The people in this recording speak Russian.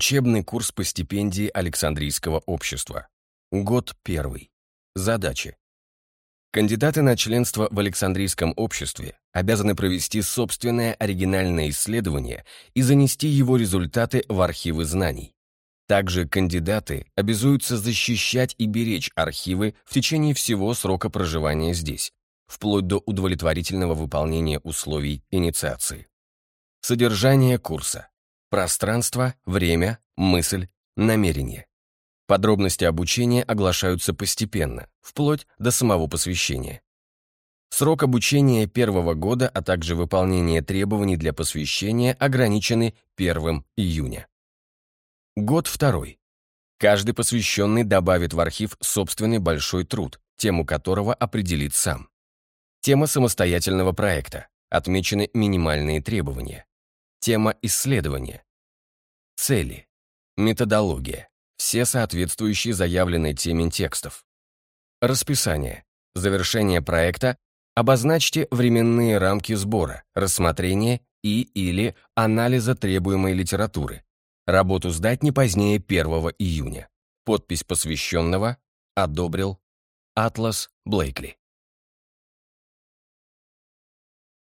Учебный курс по стипендии Александрийского общества. Год первый. Задачи. Кандидаты на членство в Александрийском обществе обязаны провести собственное оригинальное исследование и занести его результаты в архивы знаний. Также кандидаты обязуются защищать и беречь архивы в течение всего срока проживания здесь, вплоть до удовлетворительного выполнения условий инициации. Содержание курса. Пространство, время, мысль, намерение. Подробности обучения оглашаются постепенно, вплоть до самого посвящения. Срок обучения первого года, а также выполнение требований для посвящения ограничены 1 июня. Год второй. Каждый посвященный добавит в архив собственный большой труд, тему которого определит сам. Тема самостоятельного проекта. Отмечены минимальные требования. Тема исследования. Цели. Методология. Все соответствующие заявленной теме текстов. Расписание. Завершение проекта. Обозначьте временные рамки сбора, рассмотрения и или анализа требуемой литературы. Работу сдать не позднее 1 июня. Подпись посвященного. Одобрил. Атлас Блейкли.